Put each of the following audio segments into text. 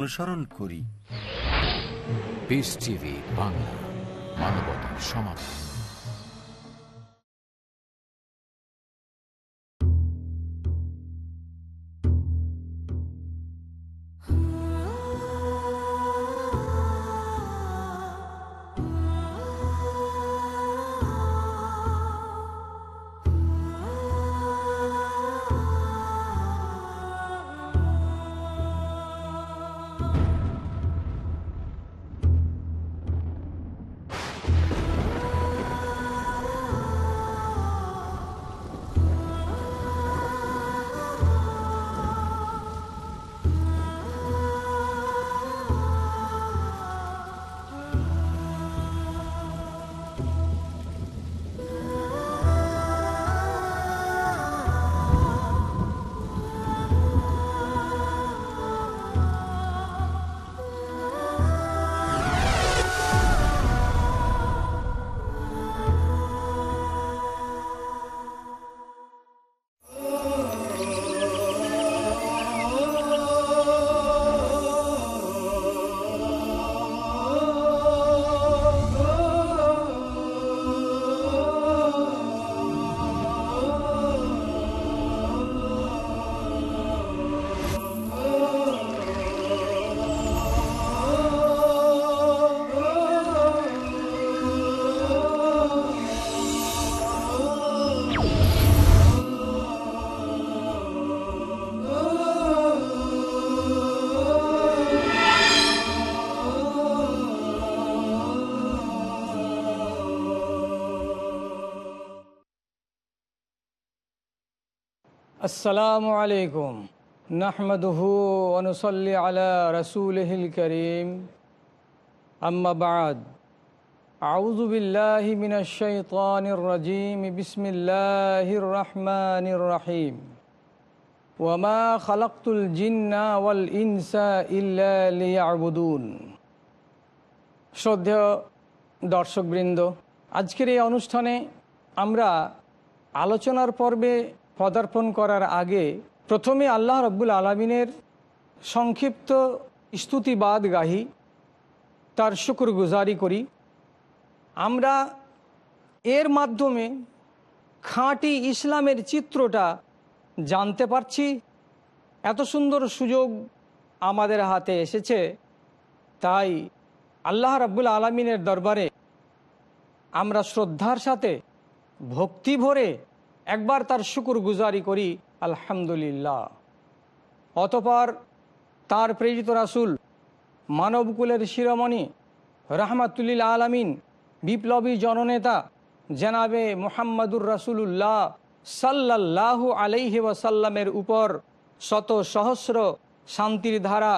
অনুসরণ করি। বাংলা মানবতার সমাধান আসসালামু আলাইকুম। নাহমদহু অনুসল্লি আলা রসুলহিল করিম। আম্মাবাদ আউজুবিল্লাহিমিনজিম বিল্লাহি বিসমিল্লাহির রহমানির রহিম। ওয়ামা খালাকতুল জিন্না ওয়াল ইনসা ইয়াবুদুন শ্রদ্ধেয় দর্শকবৃন্দ, আজকের এই অনুষ্ঠানে আমরা আলোচনার পর্বে পদার্পণ করার আগে প্রথমে আল্লাহ রব্বুল আলমিনের সংক্ষিপ্ত স্তুতিবাদ গাহি তার শুকুর গুজারি করি। আমরা এর মাধ্যমে খাঁটি ইসলামের চিত্রটা জানতে পারছি। এত সুন্দর সুযোগ আমাদের হাতে এসেছে। তাই আল্লাহ রাব্বুল আলমিনের দরবারে আমরা শ্রদ্ধার সাথে ভক্তি ভরে একবার তার শুকুর গুজারি করি, আলহামদুলিল্লাহ। অতপর তার প্রেরিত রাসুল মানবকুলের শিরোমণি রাহমাতুল্লিল আলমিন, বিপ্লবী জননেতা জেনাবে মোহাম্মদুর রাসুলুল্লাহ সাল্লাল্লাহু আলাইহি ওয়াসাল্লামের উপর শত সহস্র শান্তির ধারা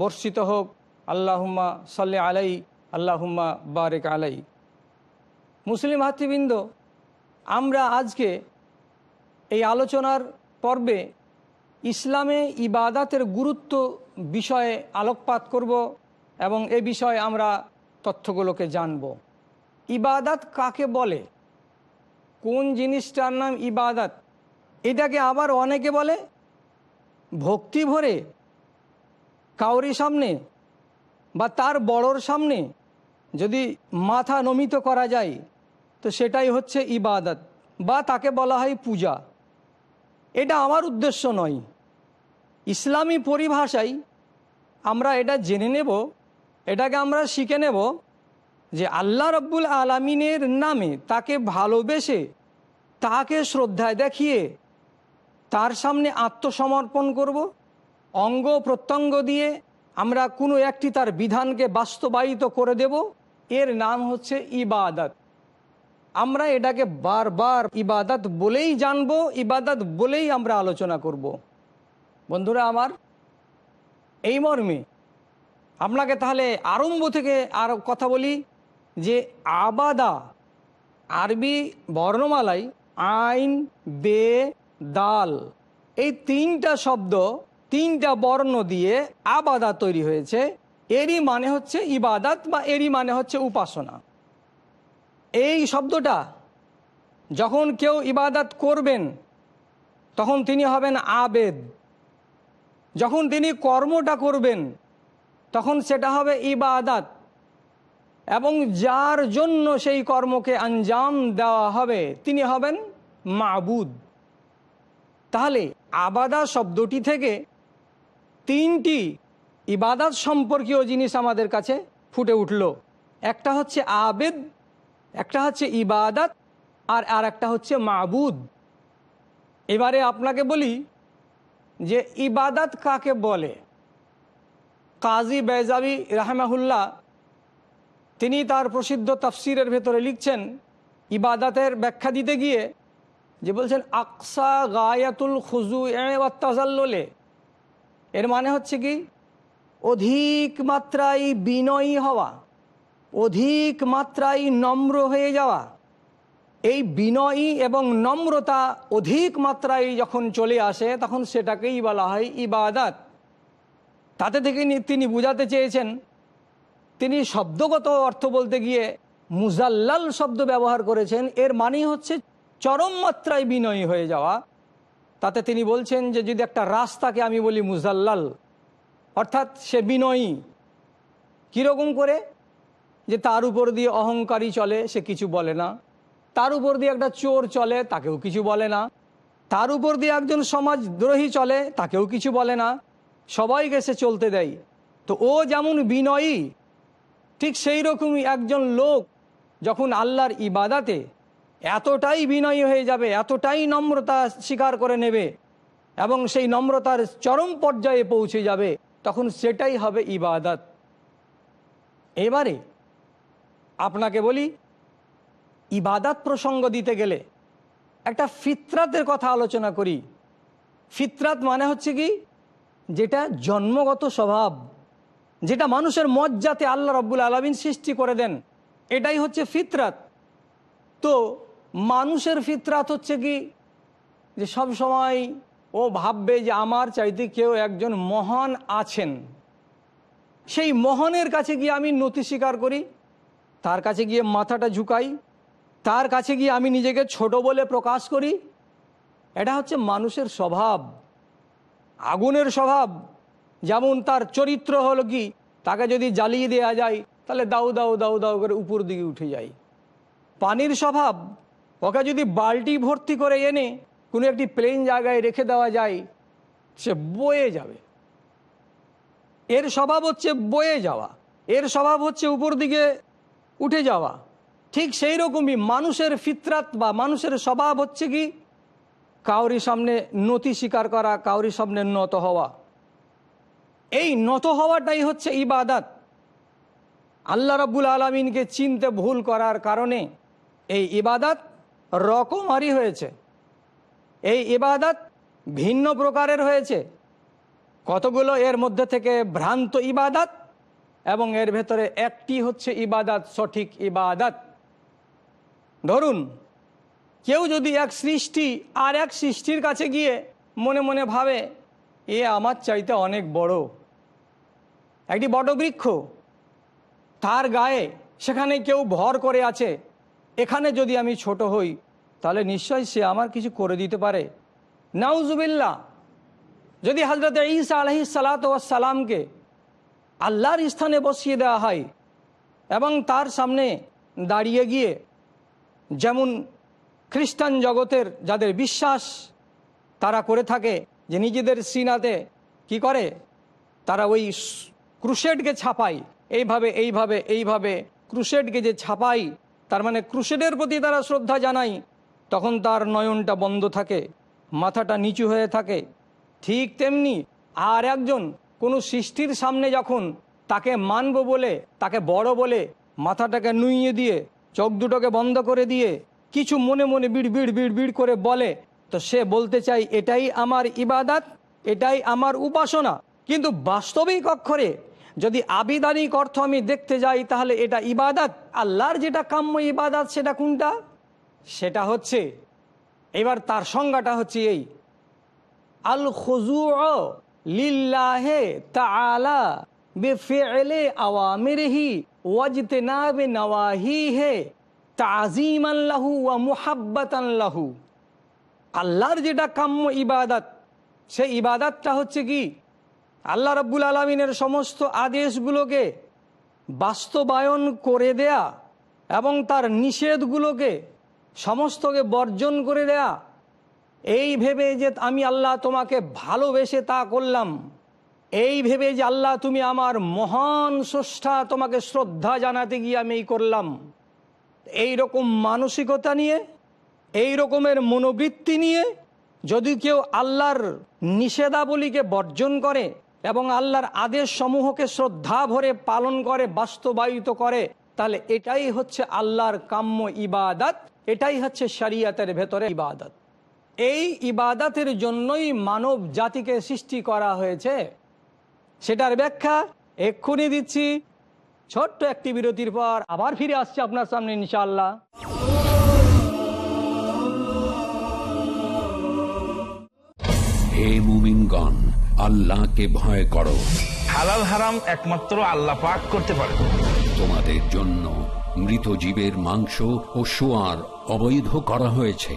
বর্ষিত হোক। আল্লাহুম্মা সাল্লে আলাই আল্লাহুম্মা বারেক আলাই মুসলিম হাতিবৃন্দ আমরা আজকে এই আলোচনার পর্বে ইসলামে ইবাদাতের গুরুত্ব বিষয়ে আলোকপাত করব এবং এ বিষয়ে আমরা তথ্যগুলোকে জানব। ইবাদাত কাকে বলে? কোন জিনিসটার নাম ইবাদাত? এটাকে আবার অনেকে বলে ভক্তি ভরে কাউরি সামনে বা তার বড়র সামনে যদি মাথা নমিত করা যায়, তো সেটাই হচ্ছে ইবাদত বা তাকে বলা হয় পূজা। এটা আমার উদ্দেশ্য নয়। ইসলামী পরিভাষায় আমরা এটা জেনে নেব, এটাকে আমরা শিখে নেব যে আল্লাহ রব্বুল আলমিনের নামে তাকে ভালোবেসে, তাকে শ্রদ্ধায় দেখিয়ে তার সামনে আত্মসমর্পণ করব, অঙ্গ প্রত্যঙ্গ দিয়ে আমরা কোনো একটি তার বিধানকে বাস্তবায়িত করে দেব। এর নাম হচ্ছে ইবাদত। আমরা এটাকে বারবার ইবাদত বলেই জানব, ইবাদত বলেই আমরা আলোচনা করব। বন্ধুরা আমার, এই মর্মে আপনাকে তাহলে আরম্ভ থেকে আর কথা বলি যে আবাদা আরবি বর্ণমালায় আইন, বে, দাল এই তিনটা শব্দ, তিনটা বর্ণ দিয়ে আবাদা তৈরি হয়েছে এরই মানে হচ্ছে ইবাদাত বা এরই মানে হচ্ছে উপাসনা এই শব্দটা যখন কেউ ইবাদাত করবেন, তখন তিনি হবেন আবেদ। যখন তিনি কর্মটা করবেন, তখন সেটা হবে ইবাদাত। এবং যার জন্য সেই কর্মকে আঞ্জাম দেওয়া হবে, তিনি হবেন মাবুদ। তাহলে আবাদা শব্দটি থেকে তিনটি ইবাদাত সম্পর্কীয় জিনিস আমাদের কাছে ফুটে উঠল। একটা হচ্ছে আবেদ একটা হচ্ছে ইবাদত আর আর একটা হচ্ছে মাবুদ। এবারে আপনাকে বলি যে ইবাদত কাকে বলে? কাজী বেজাবি রাহমাহুল্লাহ, তিনি তার প্রসিদ্ধ তাফসিরের ভেতরে লিখছেন ইবাদাতের ব্যাখ্যা দিতে গিয়ে যে বলছেন, আকসা গায়াতুল খুজু তাজাল্লে এর মানে হচ্ছে কি, অধিক মাত্রায় বিনয়ী হওয়া। অধিক মাত্রায় নম্র হয়ে যাওয়া। এই বিনয়ী এবং নম্রতা অধিক মাত্রায় যখন চলে আসে, তখন সেটাকেই বলা হয় ইবাদাত। তাতে থেকে তিনি বুঝাতে চেয়েছেন, তিনি শব্দগত অর্থ বলতে গিয়ে মুজাল্লাল শব্দ ব্যবহার করেছেন। এর মানেই হচ্ছে চরম মাত্রায় বিনয়ী হয়ে যাওয়া। তাতে তিনি বলছেন যে, যদি একটা রাস্তাকে আমি বলি মুজাল্লাল, অর্থাৎ সে বিনয়ী, কীরকম করে? যে তার উপর দিয়ে অহংকারী চলে, সে কিছু বলে না। তার উপর দিয়ে একটা চোর চলে, তাকেও কিছু বলে না। তার উপর দিয়ে একজন সমাজদ্রোহী চলে, তাকেও কিছু বলে না। সবাইকে সে চলতে দেয়। তো ও যেমন বিনয়ী, ঠিক সেই রকমই একজন লোক যখন আল্লাহর ইবাদাতে এতটাই বিনয়ী হয়ে যাবে, এতটাই নম্রতা স্বীকার করে নেবে এবং সেই নম্রতার চরম পর্যায়ে পৌঁছে যাবে, তখন সেটাই হবে ইবাদাত। এবারে আপনাকে বলি, ইবাদাত প্রসঙ্গ দিতে গেলে একটা ফিতরাতের কথা আলোচনা করি। ফিতরাত মানে হচ্ছে কি? যেটা জন্মগত স্বভাব, যেটা মানুষের মজ্জাতে আল্লাহ রব্বুল আলমিন সৃষ্টি করে দেন, এটাই হচ্ছে ফিতরাত। তো মানুষের ফিতরাত হচ্ছে কি? যে সব সময় ও ভাববে যে আমার চাইতে কেউ একজন মহান আছেন। সেই মহানের কাছে গিয়ে আমি নতি স্বীকার করি তার কাছে গিয়ে মাথাটা ঝুঁকাই, তার কাছে গিয়ে আমি নিজেকে ছোট বলে প্রকাশ করি। এটা হচ্ছে মানুষের স্বভাব, আগুনের স্বভাব। যেমন তার চরিত্র হলো কি, তাকে যদি জ্বালিয়ে দেওয়া যায়, তাহলে দাউ দাউ দাউ দাউ করে উপর দিকে উঠে যায়। পানির স্বভাব, ওকে যদি বালতি ভর্তি করে এনে কোনো একটি প্লেন জায়গায় রেখে দেওয়া যায়, সে বয়ে যাবে। এর স্বভাব হচ্ছে বয়ে যাওয়া। এর স্বভাব হচ্ছে উপর দিকে উঠে যাওয়া। ঠিক সেই রকমই মানুষের ফিতরাত বা মানুষের স্বভাব হচ্ছে কি? কাউরি সামনে নতি স্বীকার করা, কাউরি সামনে নত হওয়া। এই নত হওয়াটাই হচ্ছে ইবাদাত। আল্লাহ রাব্বুল আলমিনকে চিনতে ভুল করার কারণে এই ইবাদাত রকমারি হয়েছে। এই ইবাদাত ভিন্ন প্রকারের হয়েছে। কতগুলো এর মধ্যে থেকে ভ্রান্ত ইবাদাত এবং এর ভেতরে একটি হচ্ছে ইবাদাত, সঠিক ইবাদাত। ধরুন, কেউ যদি এক সৃষ্টি আর এক সৃষ্টির কাছে গিয়ে মনে মনে ভাবে, এ আমার চাইতে অনেক বড়। একটি বটবৃক্ষ, তার গায়ে সেখানে কেউ ভর করে আছে, এখানে যদি আমি ছোট হই, তাহলে নিশ্চয়ই সে আমার কিছু করে দিতে পারে। নাউজুবিল্লা যদি হজরত ঈসা আলহি সালাতামকে আল্লাহর স্থানে বসিয়ে দেওয়া হয় এবং তার সামনে দাঁড়িয়ে গিয়ে যেমন খ্রিস্টান জগতের যাদের বিশ্বাস তারা করে থাকে যে নিজেদের সিনাতে কি করে? তারা ওই ক্রুশেডকে ছাপায়। এইভাবে এইভাবে এইভাবে ক্রুশেডকে যে ছাপাই তার মানে ক্রুশেডের প্রতি তারা শ্রদ্ধা জানাই তখন তার নয়নটা বন্ধ থাকে, মাথাটা নিচু হয়ে থাকে। ঠিক তেমনি আর একজন কোনো সৃষ্টির সামনে যখন তাকে মানব বলে, তাকে বড় বলে, মাথাটাকে নুইয়ে দিয়ে, চোখ দুটোকে বন্ধ করে দিয়ে, কিছু মনে মনে বিড় বিড় বিড় বিড় করে বলে, তো সে বলতে চাই এটাই আমার ইবাদাত, এটাই আমার উপাসনা। কিন্তু বাস্তবিক অক্ষরে যদি আবিদানিক অর্থ আমি দেখতে যাই, তাহলে এটা ইবাদাত। আল্লাহর যেটা কাম্য ইবাদাত, সেটা কোনটা? সেটা হচ্ছে, এবার তার সংজ্ঞাটা হচ্ছে এই আল খুজু লিল্লাহে তাআলা বেফেলে আওয়ামিরহি ওয়াজতেনাবে নওয়াহি হে তাজিম আল্লাহু ওয়া মুহাব্বাত আল্লাহু আল্লাহর যেটা কাম্য ইবাদত, সেই ইবাদতটা হচ্ছে কি? আল্লাহ রাব্বুল আলমিনের সমস্ত আদেশগুলোকে বাস্তবায়ন করে দেয়া এবং তার নিষেধগুলোকে সমস্তকে বর্জন করে দেয়া এই ভেবে যে আমি আল্লাহ তোমাকে ভালোবেসে তা করলাম, এই ভেবে যে আল্লাহ তুমি আমার মহান স্রষ্টা তোমাকে শ্রদ্ধা জানাতে গিয়ে আমি এই করলাম, এই রকম মানসিকতা নিয়ে, এই রকমের মনোবৃত্তি নিয়ে যদি কেউ আল্লাহর নিষেধাবলীকে বর্জন করে এবং আল্লাহর আদেশ সমূহকে শ্রদ্ধা ভরে পালন করে, বাস্তবায়িত করে, তাহলে এটাই হচ্ছে আল্লাহর কাম্য ইবাদত, এটাই হচ্ছে শরিয়াতের ভেতরে ইবাদত। এই ইবাদতের জন্যই মানব জাতিকে সৃষ্টি করা হয়েছে। সেটার ব্যাখ্যা এক্ষুনি দিচ্ছি। ছোট্ট একটি বিরতির পর আবার ফিরে আসছে আপনার সামনে ইনশাআল্লাহ। হে মুমিনগণ আল্লাহকে ভয় করো। হালাল হারাম একমাত্র আল্লাহ পাক করতে পারে। তোমাদের জন্য মৃত জীবের মাংস ও সোয়ার অবৈধ করা হয়েছে।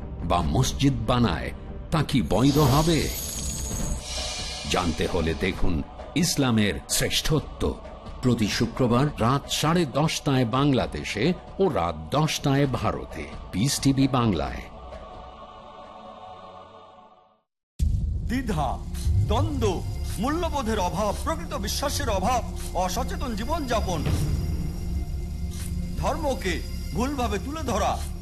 বা মসজিদ বানায়, তা কি বৈধ হবে? জানতে হলে দেখুন ইসলামের শ্রেষ্ঠত্ব। প্রতি শুক্রবার রাত সাড়ে দশটায় বাংলাদেশে ও রাত দশটায় ভারতে। পিস টিভি বাংলায়। দ্বিধা, দ্বন্দ্ব, মূল্যবোধের অভাব, প্রকৃত বিশ্বাসের অভাব, অসচেতন জীবনযাপন। ধর্মকে ভুলভাবে তুলে ধরা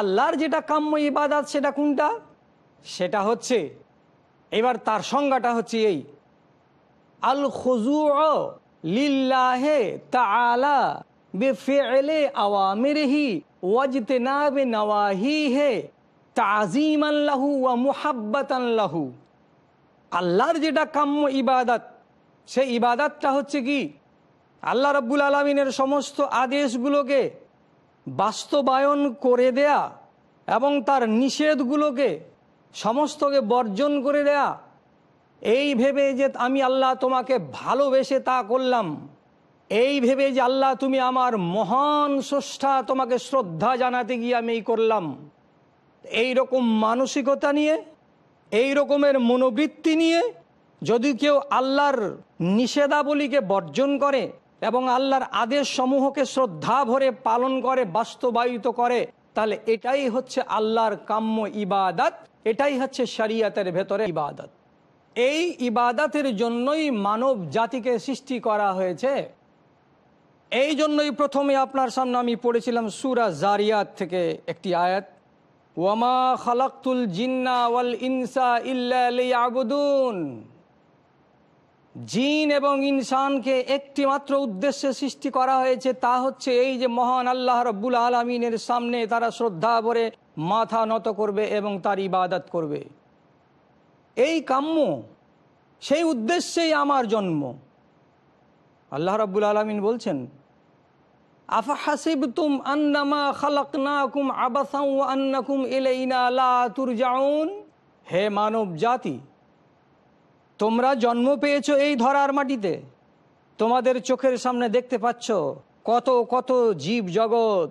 আল্লাহর যেটা কাম্য ইবাদাত সেটা কোনটা? সেটা হচ্ছে, এবার তার সংজ্ঞাটা হচ্ছে এই আল খুজু লিল্লাহে তাআলা বেফেলে আওয়ামিরহি ওয়াজতেনাবে নওয়াহি হে তাজিম আল্লাহু ওয়া মুহাব্বাত আল্লাহু আল্লাহর যেটা কাম্য ইবাদত, সেই ইবাদতটা হচ্ছে কি? আল্লাহ রব্বুল আলমিনের সমস্ত আদেশগুলোকে বাস্তবায়ন করে দেয়া এবং তার নিষেধগুলোকে সমস্তকে বর্জন করে দেয়া, এই ভেবে যে আমি আল্লাহ তোমাকে ভালোবেসে তা করলাম, এই ভেবে যে আল্লাহ তুমি আমার মহান স্রষ্টা তোমাকে শ্রদ্ধা জানাতে গিয়ে আমি এই করলাম, এই রকম মানসিকতা নিয়ে, এই রকমের মনোবৃত্তি নিয়ে যদি কেউ আল্লাহর নিষেধাবলীকে বর্জন করে এবং আল্লাহর আদেশ সমূহকে শ্রদ্ধা ভরে পালন করে, বাস্তবায়িত করে, তাহলে এটাই হচ্ছে আল্লাহর কাম্য ইবাদত, এটাই হচ্ছে শরিয়াতের ভেতরে ইবাদত। এই ইবাদতের জন্যই মানব জাতিকে সৃষ্টি করা হয়েছে। এই জন্যই প্রথমে আপনার সামনে আমি পড়েছিলাম সুরা জারিয়াত থেকে একটি আয়াত। ওয়ামা খালাক্তুল জিন্না ওয়াল ইনসা ইল্লা আবুদুন জিন এবং ইনসানকে একটি মাত্র উদ্দেশ্যে সৃষ্টি করা হয়েছে, তা হচ্ছে এই যে মহান আল্লাহ রব্বুল আলমিনের সামনে তারা শ্রদ্ধা ভরে মাথা নত করবে এবং তার ইবাদত করবে। এই কাম্য, সেই উদ্দেশ্যেই আমার জন্ম। আল্লাহ রব্বুল আলমিন বলছেন, আফা আন্নামা আবাসাউ আন্নাকুম হে মানব জাতি তোমরা জন্ম পেয়েছ এই ধরার মাটিতে। তোমাদের চোখের সামনে দেখতে পাচ্ছ কত কত জীব জগৎ।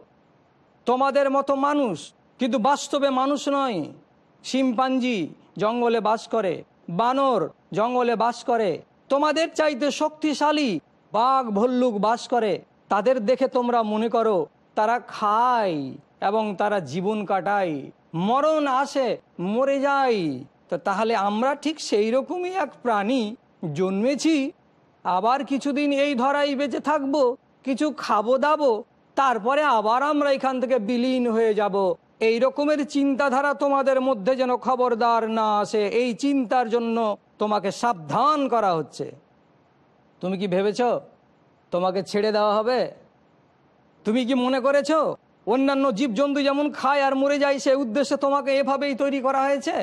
তোমাদের মতো মানুষ কিন্তু বাস্তবে মানুষ নয়। শিম্পাঞ্জি জঙ্গলে বাস করে, বানর জঙ্গলে বাস করে। তোমাদের চাইতে শক্তিশালী বাঘ, ভল্লুক বাস করে। তাদের দেখে তোমরা মনে করো তারা খায় এবং তারা জীবন কাটায়। মরণ আসে, মরে যায়। তো তাহলে আমরা ঠিক সেই রকমই এক প্রাণী জন্মেছি, আবার কিছুদিন এই ধরাই বেঁচে থাকব, কিছু খাব দাবো, তারপরে আবার আমরা এখান থেকে বিলীন হয়ে যাব। এই রকমের চিন্তাধারা তোমাদের মধ্যে যেন খবরদার না আসে, এই চিন্তার জন্য তোমাকে সাবধান করা হচ্ছে। তুমি কি ভেবেছ তোমাকে ছেড়ে দেওয়া হবে? তুমি কি মনে করেছ অন্যান্য জীবজন্তু যেমন খায় আর মরে যায়, সে উদ্দেশ্যে তোমাকে এভাবেই তৈরি করা হয়েছে?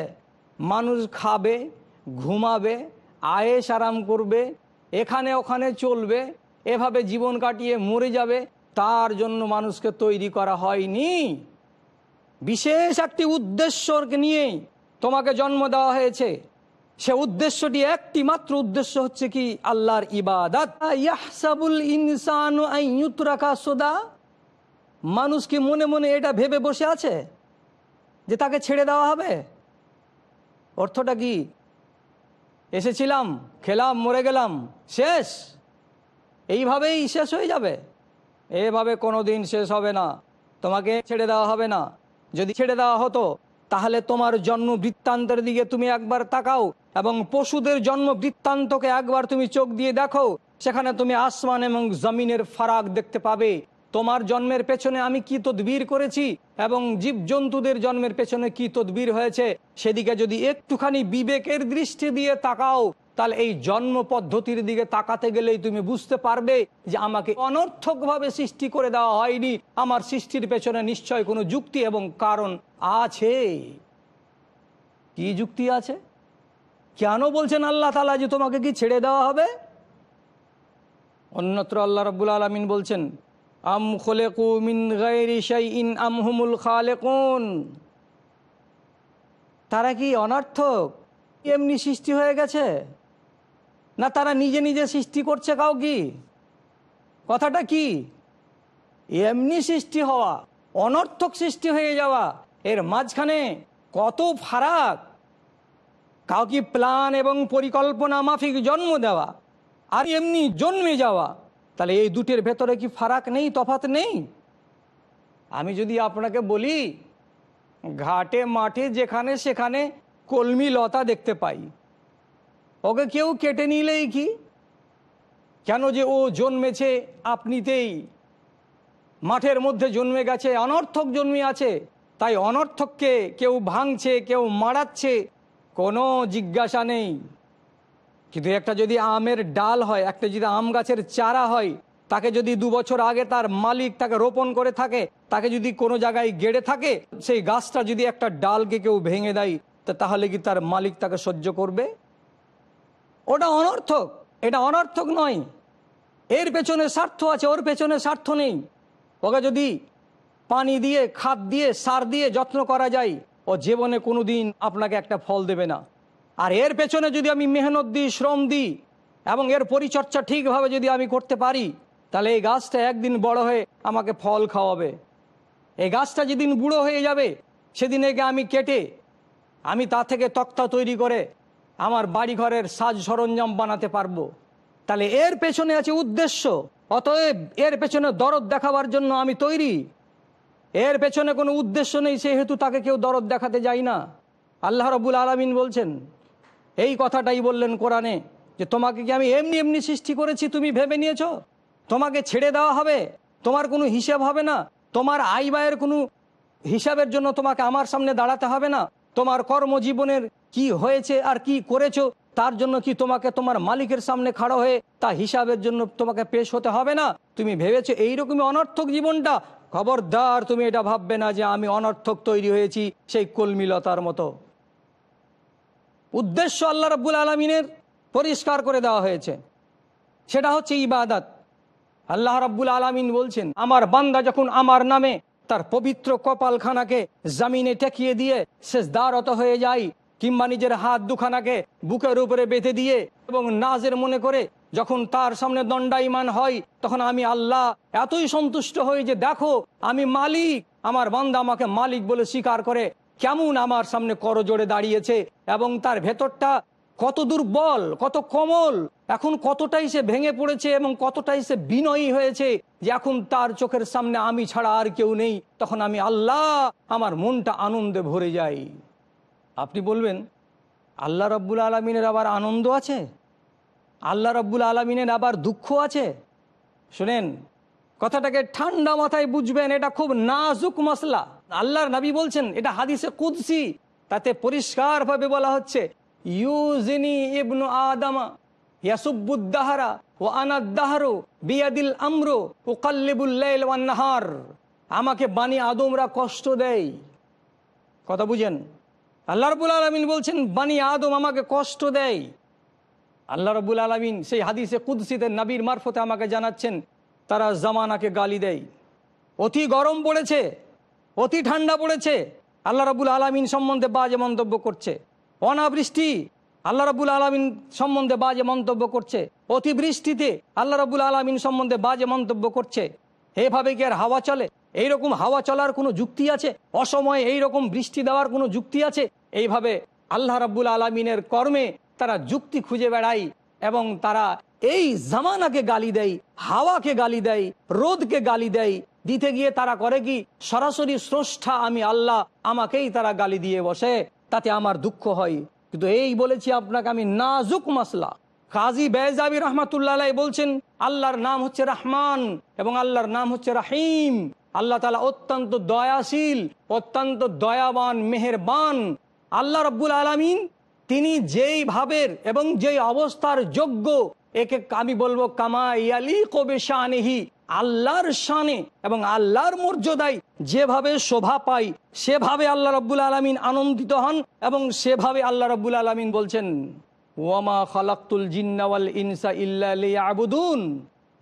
মানুষ খাবে, ঘুমাবে আয়েস আরাম করবে, এখানে ওখানে চলবে, এভাবে জীবন কাটিয়ে মরে যাবে, তার জন্য মানুষকে তৈরি করা হয়নি। বিশেষ একটি উদ্দেশ্যকে নিয়েই তোমাকে জন্ম দেওয়া হয়েছে। সে উদ্দেশ্যটি একটি মাত্র উদ্দেশ্য হচ্ছে কি? আল্লাহর ইবাদত। ইনসানু ইউতরাকা সুদা। মানুষ কি মনে মনে এটা ভেবে বসে আছে? যে তাকে ছেড়ে দেওয়া হবে? অর্থটা কি? এসেছিলাম, খেলাম, মরে গেলাম, শেষ? এইভাবেই শেষ হয়ে যাবে। এভাবে কোনো দিন শেষ হবে না। তোমাকে ছেড়ে দেওয়া হবে না। যদি ছেড়ে দেওয়া হতো, তাহলে তোমার জন্ম বৃত্তান্তের দিকে তুমি একবার তাকাও এবং পশুদের জন্ম বৃত্তান্তকে একবার তুমি চোখ দিয়ে দেখো। সেখানে তুমি আসমান এবং জমিনের ফারাক দেখতে পাবে। তোমার জন্মের পেছনে আমি কি তদবির করেছি? এবং জীবজন্তুদের জন্মের পেছনে কি তদবির হয়েছে? সেদিকে যদি একটুখানি বিবেকের দৃষ্টি দিয়ে তাকাও, তাহলে এই জন্ম পদ্ধতির দিকে তাকাতে গেলেই তুমি বুঝতে পারবে যে আমাকে অনর্থকভাবে সৃষ্টি করে দেওয়া হয়নি। আমার সৃষ্টির পেছনে নিশ্চয় কোনো যুক্তি এবং কারণ আছে। কি যুক্তি আছে? কেন বলছেন আল্লাহ তালা যে তোমাকে কি ছেড়ে দেওয়া হবে? অন্যত্র আল্লাহ রব্বুল আলমিন বলছেন আম খোলেকু মিন গাইরি শাইইন আম খালেকুন। তারা কি অনর্থক? এমনি সৃষ্টি হয়ে গেছে? না তারা নিজে নিজে সৃষ্টি করছে কাউ কি কথাটা কি? এমনি সৃষ্টি হওয়া, অনর্থক সৃষ্টি হয়ে যাওয়া, এর মাঝখানে কত ফারাক? কাউ কি প্ল্যান এবং পরিকল্পনা মাফিক জন্ম দেওয়া, আর এমনি জন্মে যাওয়া। তাহলে এই দুটির ভেতরে কি ফারাক নেই, তফাত নেই? আমি যদি আপনাকে বলি, ঘাটে, মাঠে, যেখানে, সেখানে কলমি লতা দেখতে পাই। ওকে কেউ কেটে নিলেই কি? কেন যে ও জন্মেছে আপনিতেই। মাঠের মধ্যে জন্মে গেছে, অনর্থক জন্মে আছে। তাই অনর্থককে কেউ ভাঙছে, কেউ মারাচ্ছে, কোনো জিজ্ঞাসা নেই। কিন্তু একটা যদি আমের ডাল হয়, একটা যদি আম গাছের চারা হয়, তাকে যদি দু বছর আগে তার মালিক তাকে রোপণ করে থাকে, তাকে যদি কোনো জায়গায় গেড়ে থাকে, সেই গাছটা যদি একটা ডালকে কেউ ভেঙে দেয় তাহলে কি তার মালিক তাকে সহ্য করবে? ওটা অনর্থক। এটা অনর্থক নয়। এর পেছনে স্বার্থ আছে, ওর পেছনে স্বার্থ নেই। ওকে যদি পানি দিয়ে, খাদ দিয়ে, সার দিয়ে যত্ন করা যায়, ও জীবনে কোনো দিন আপনাকে একটা ফল দেবে না। আর এর পেছনে যদি আমি মেহনত দিই, শ্রম দিই, এবং এর পরিচর্যা ঠিকভাবে যদি আমি করতে পারি, তাহলে এই গাছটা একদিন বড় হয়ে আমাকে ফল খাওয়াবে। এই গাছটা যেদিন বুড়ো হয়ে যাবে, সেদিন একে আমি কেটে, আমি তা থেকে তক্তা তৈরি করে আমার বাড়ি ঘরের সাজ সরঞ্জাম বানাতে পারব। তাহলে এর পেছনে আছে উদ্দেশ্য। অতএব এর পেছনে দরদ দেখাবার জন্য আমি তৈরি। এর পেছনে কোনো উদ্দেশ্য নেই, সেহেতু তাকে কেউ দরদ দেখাতে যায় না। আল্লাহ রবুল আলমিন বলছেন এই কথাটাই বললেন কোরআনে যে তোমাকে কি আমি এমনি এমনি সৃষ্টি করেছি তুমি ভেবে নিয়েছ? তোমাকে ছেড়ে দেওয়া হবে? তোমার কোনো হিসাব হবে না? তোমার আয় ব্যয়ের কোনো হিসাবের জন্য তোমাকে আমার সামনে দাঁড়াতে হবে না? তোমার কর্মজীবনের কি হয়েছে আর কি করেছ, তার জন্য কি তোমাকে তোমার মালিকের সামনে খাড়া হয়ে তা হিসাবের জন্য তোমাকে পেশ হতে হবে না? তুমি ভেবেছো এইরকমই অনর্থক জীবনটা? খবরদার, তুমি এটা ভাববে না যে আমি অনর্থক তৈরি হয়েছি সেই কলমিলতার মতো। উদ্দেশ্য আল্লাহ রাব্বুল আলমিনের পরিষ্কার করে দেওয়া হয়েছে। সেটা হচ্ছে ইবাদত। আল্লাহ রাব্বুল আলমিন বলছেন, আমার বান্দা যখন আমার নামে তার পবিত্র কপালখানাকে জামিনে টেকিয়ে দিয়ে শেষ দারত হয়ে যায়, কিংবা নিজের হাত দুখানাকে বুকের উপরে বেঁধে দিয়ে এবং নাজের মনে করে যখন তার সামনে দণ্ডায়মান হয়, তখন আমি আল্লাহ এতই সন্তুষ্ট হই যে, দেখো, আমি মালিক, আমার বান্দা আমাকে মালিক বলে স্বীকার করে কেমন আমার সামনে করজোড়ে দাঁড়িয়েছে এবং তার ভেতরটা কত দুর্বল, কত কোমল, এখন কতটাই সে ভেঙে পড়েছে এবং কতটাই সে বিনয়ী হয়েছে যে এখন তার চোখের সামনে আমি ছাড়া আর কেউ নেই, তখন আমি আল্লাহ আমার মনটা আনন্দে ভরে যাই। আপনি বলবেন, আল্লাহ রব্বুল আলমিনের আবার আনন্দ আছে? আল্লাহ রব্বুল আলমিনের আবার দুঃখ আছে? শুনেন, কথাটাকে ঠান্ডা মাথায় বুঝবেন, এটা খুব নাজুক মশলা। আল্লাহর নবী বলছেন, এটা হাদিসে কুদসি। তাতে পরিষ্কারভাবে বলা হচ্ছে, ইউজিনি ইবনু আদামা ইয়াসুবুদ্দাহারা ও আনাদ্দাহারো বিয়াদিল আমরো ও কাল্লিবুল্লাইল ওয়ান নাহার। আমাকে বানি আদমরা কষ্ট দেয়। কথা বুঝেন? আল্লাহ রবুল আলমিন বলছেন বানি আদম আমাকে কষ্ট দেয়। আল্লাহ রবুল আলমিন সেই হাদিসে কুদ্সিতে নবীর মারফতে আমাকে জানাচ্ছেন, তারা জামানাকে গালি দেয়। অতি গরম পড়েছে। অতি ঠান্ডা পড়েছে। আল্লাহ রবুল আলমিন সম্বন্ধে বাজে মন্তব্য করছে। অনাবৃষ্টি, আল্লাহ রবুল আলমিন সম্বন্ধে বাজে মন্তব্য করছে। অতিবৃষ্টিতে আল্লাহ রবুল আলমিন সম্বন্ধে বাজে মন্তব্য করছে। এভাবে কি আর হাওয়া চলে? এইরকম হাওয়া চলার কোনো যুক্তি আছে? অসময়ে এইরকম বৃষ্টি দেওয়ার কোনো যুক্তি আছে? এইভাবে আল্লাহ রাব্বুল আলমিনের কর্মে তারা যুক্তি খুঁজে বেড়ায় এবং তারা এই জামানাকে গালি দেয়, হাওয়াকে গালি দেয়, রোদকে গালি দেয় দিতে গিয়ে তারা করে কি? সরাসরি স্রষ্টা আমি আল্লাহ আমাকেই তারা গালি দিয়ে বসে, তাতে আমার দুঃখ হয়। কিন্তু এই বলেছি আপনাকে আমি নাজুক মাসলা। কাজী বেজাবি রহমাতুল্লাহ বলছেন, আল্লাহর নাম হচ্ছে রহমান এবং আল্লাহর নাম হচ্ছে রাহিম। আল্লাহ তালা অত্যন্ত দয়াশীল, অত্যন্ত দয়াবান, মেহেরবান। আল্লাহ রব্বুল আলমিন তিনি যেই ভাবের এবং যেই অবস্থার যোগ্য, একে আমি বলব কামা ইয়ালি কবে শানেহি আল্লাহর শানে এবং আল্লাহর মর্যাদায় যেভাবে শোভা পাই সেভাবে আল্লাহ রব্বুল আলমিন আনন্দিত হন এবং সেভাবে আল্লাহ রব্বুল আলমিন বলছেন, ওয়ামা খালাক্তুল জিন্নাওয়াল ইনসা ইল্লা লিয়াবুদুন।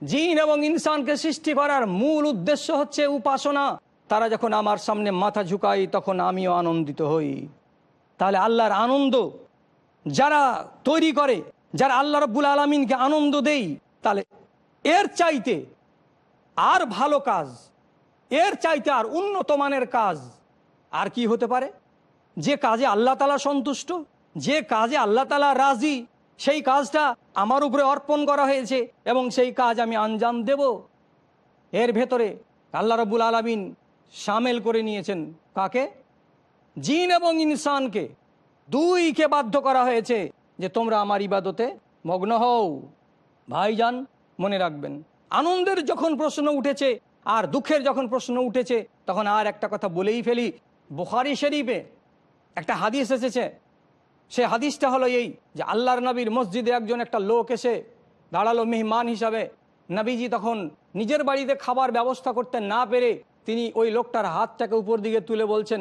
জিন এবং ইনসানকে সৃষ্টি করার মূল উদ্দেশ্য হচ্ছে উপাসনা। তারা যখন আমার সামনে মাথা ঝুঁকাই তখন আমিও আনন্দিত হই। তাহলে আল্লাহর আনন্দ যারা তৈরি করে, যারা আল্লাহ রব্বুল আলমিনকে আনন্দ দেই তাহলে এর চাইতে আর ভালো কাজ, এর চাইতে আর উন্নত মানের কাজ আর কি হতে পারে? যে কাজে আল্লাহ তালা সন্তুষ্ট, যে কাজে আল্লাহ তালা রাজি, সেই কাজটা আমার উপরে অর্পণ করা হয়েছে এবং সেই কাজ আমি আঞ্জাম দেব। এর ভেতরে আল্লাহ রবুল আলমিন সামেল করে নিয়েছেন কাকে? জিন এবং ইনসানকে। দুইকে বাধ্য করা হয়েছে যে তোমরা আমার ইবাদতে মগ্ন হও। ভাইজান, মনে রাখবেন আনন্দের যখন প্রশ্ন উঠেছে, আর দুঃখের যখন প্রশ্ন উঠেছে, তখন আর একটা কথা বলেই ফেলি। বুখারি শরীফে একটা হাদিস এসেছে। সে হাদিসটা হলো এই যে আল্লাহর নবীর মসজিদে একজন একটা লোক এসে দাঁড়াল মেহমান হিসাবে। নবীজি তখন নিজের বাড়িতে খাবার ব্যবস্থা করতে না পেরে তিনি ওই লোকটার হাতটাকে উপর দিকে তুলে বলছেন,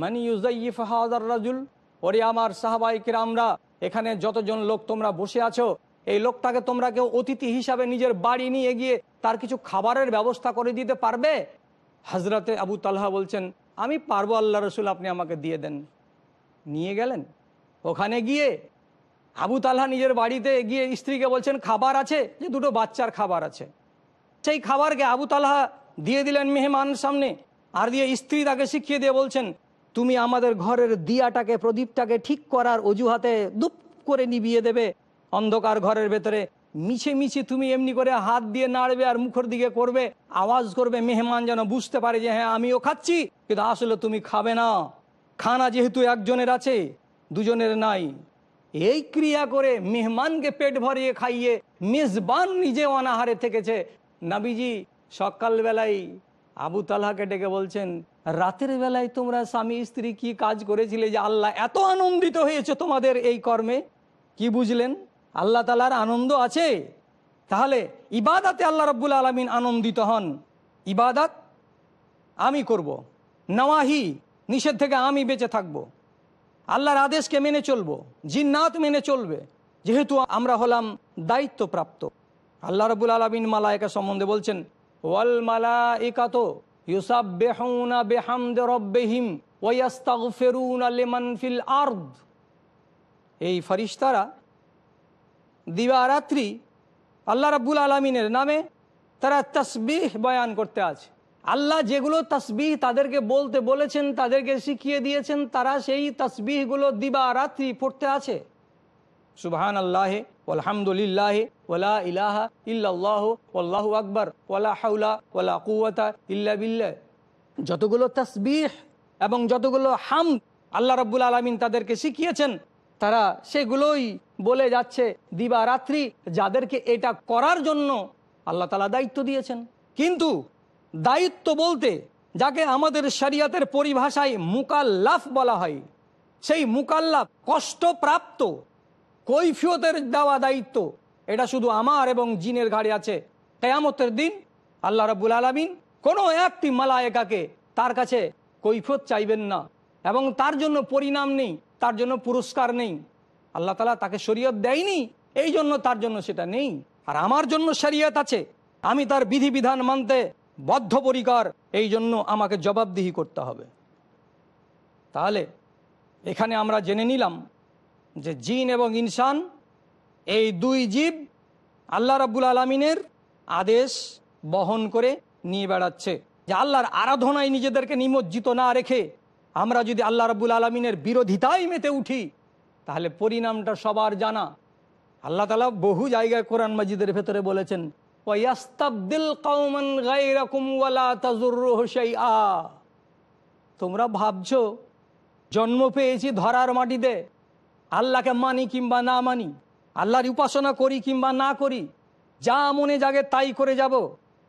মানি ইউজাইফ হাজার রাজুল? ওরে আমার সাহাবাইকের আমরা এখানে যতজন লোক তোমরা বসে আছো এই লোকটাকে তোমরা কেউ অতিথি হিসাবে নিজের বাড়ি নিয়ে গিয়ে তার কিছু খাবারের ব্যবস্থা করে দিতে পারবে? হজরতে আবু তালহা বলছেন, আমি পারব আল্লাহ রসুল, আপনি আমাকে দিয়ে দেন। নিয়ে গেলেন। ওখানে গিয়ে আবু তালহা নিজের বাড়িতে গিয়ে স্ত্রীকে বলছেন, খাবার আছে যে দুটো বাচ্চার খাবার আছে। সেই খাবারকে আবু তালহা দিয়ে দিলেন মেহমান সামনে আর দিয়ে স্ত্রী তাকে শিখিয়ে দিয়ে বলছেন, তুমি আমাদের ঘরের দিয়াটাকে, প্রদীপটাকে ঠিক করার অজুহাতে দুপ করে নিবিয়ে দেবে। অন্ধকার ঘরের ভেতরে মিছে মিছে তুমি এমনি করে হাত দিয়ে নাড়বে আর মুখের দিকে করবে, আওয়াজ করবে, মেহমান যেন বুঝতে পারে যে হ্যাঁ আমিও খাচ্ছি, কিন্তু আসলে তুমি খাবে না। খানা যেহেতু একজনের আছে, দুজনের নাই। এই ক্রিয়া করে মেহমানকে পেট ভরিয়ে খাইয়ে মেজবান নিজে অনাহারে থেকেছে। নাবিজি, সকালবেলায় আবু তালহাকে ডেকে বলছেন, রাতের বেলায় তোমরা স্বামী, স্ত্রী কি কাজ করেছিলে যে আল্লাহ এত আনন্দিত হয়েছে তোমাদের এই কর্মে? কি বুঝলেন? আল্লাহ তালার আনন্দ আছে? তাহলে ইবাদাতে আল্লাহ রব্বুল আলমিন আনন্দিত হন। ইবাদাত আমি করব। নওয়াহি, নিষেধ থেকে আমি বেঁচে থাকব। আল্লাহর আদেশকে মেনে চলবো। জিন্নাত মেনে চলবে। যেহেতু আমরা হলাম দায়িত্বপ্রাপ্ত। আল্লাহ রবুল আলমিন মালায়কা সম্বন্ধে বলছেন, ওয়াল মালা একাতো ফিল এই ফরিস্তারা দিবারাত্রি আল্লাহ রাব্বুল আলমিনের নামে তারা তসবিহ বয়ান করতে আছে। আল্লাহ যেগুলো তসবিহ তাদেরকে বলতে বলেছেন, তাদেরকে শিখিয়ে দিয়েছেন, তারা সেই তসবিহগুলো দিবা রাত্রি পড়তে আছে। সুবহান আল্লাহ আলহামদুলিল্লাহ ওলা ইলাহা ইল্লাল্লাহ আল্লাহ আকবর ওলা হাউলা ওলা কুয়াতা ইল্লা বিল্লাহ। যতগুলো তসবিহ এবং যতগুলো হাম আল্লাহ রব্বুল আলমিন তাদেরকে শিখিয়েছেন, তারা সেগুলোই বলে যাচ্ছে দিবারাত্রি যাদেরকে এটা করার জন্য আল্লাহ তালা দায়িত্ব দিয়েছেন। কিন্তু দায়িত্ব বলতে যাকে আমাদের শরিয়াতের পরিভাষায় মুকাল্লাফ বলা হয়, সেই মুকাল্লাফ কষ্টপ্রাপ্ত কৈফিয়তের দেওয়া দায়িত্ব। এটা শুধু আমার এবং জিনের ঘাড়ে আছে। কেয়ামতের দিন আল্লাহ রাবুল আলমিন কোনো একটি মালায়েকাকে তার কাছে কৈফত চাইবেন না। এবং তার জন্য পরিণাম নেই, তার জন্য পুরস্কার নেই। আল্লাহ তালা তাকে শরীয়ত দেয়নি, এই জন্য তার জন্য সেটা নেই। আর আমার জন্য শরীয়ত আছে, আমি তার বিধিবিধান মানতে বদ্ধপরিকর, এই জন্য আমাকে জবাবদিহি করতে হবে। তাহলে, এখানে আমরা জেনে নিলাম যে জিন এবং ইনসান, এই দুই জীব আল্লাহ রাব্বুল আলমিনের আদেশ বহন করে নিয়ে বেড়াচ্ছে। যে আল্লাহর আরাধনায় নিজেদেরকে নিমজ্জিত না রেখে আমরা যদি আল্লাহ রাব্বুল আলমিনের বিরোধিতায় মেতে উঠি তাহলে পরিণামটা সবার জানা। আল্লাহ তালা বহু জায়গায় কোরআন মাজিদের ভেতরে বলেছেন তোমরা ভাবছ, জন্ম পেয়েছি ধরার মাটিতে। আল্লাহকে মানি কিংবা না মানি, আল্লাহর উপাসনা করি কিংবা না করি, যা মনে জাগে তাই করে যাব।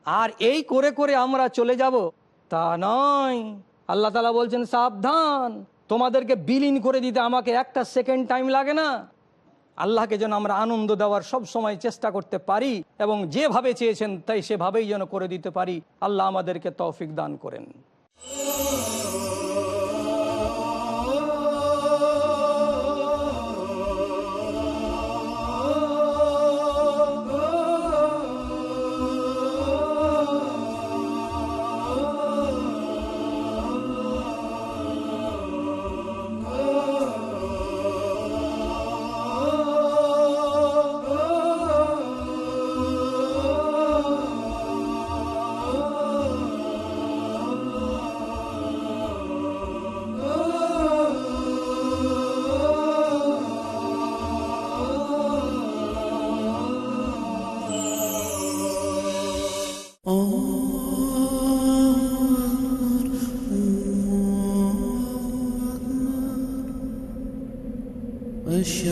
আর এই করে করে আমরা চলে যাব। তা নয়। আল্লাহ তালা বলছেন, সাবধান। তোমাদেরকে বিলীন করে দিতে আমাকে একটা সেকেন্ড টাইম লাগে না? আল্লাহকে যেন আমরা আনন্দ দেওয়ার সব সময় চেষ্টা করতে পারি এবং যেভাবে চেয়েছেন তাই সেভাবেই যেন করে দিতে পারি। আল্লাহ আমাদেরকে তৌফিক দান করেন।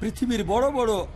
পৃথিবীর বড় বড়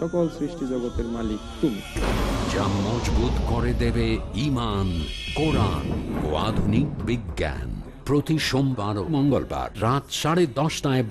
সকল সৃষ্টি জগতের মালিক তুমি। যা মজবুত করে দেবে ইমান, কোরআন ও আধুনিক বিজ্ঞান। প্রতি সোমবার ও মঙ্গলবার রাত সাড়ে দশটায়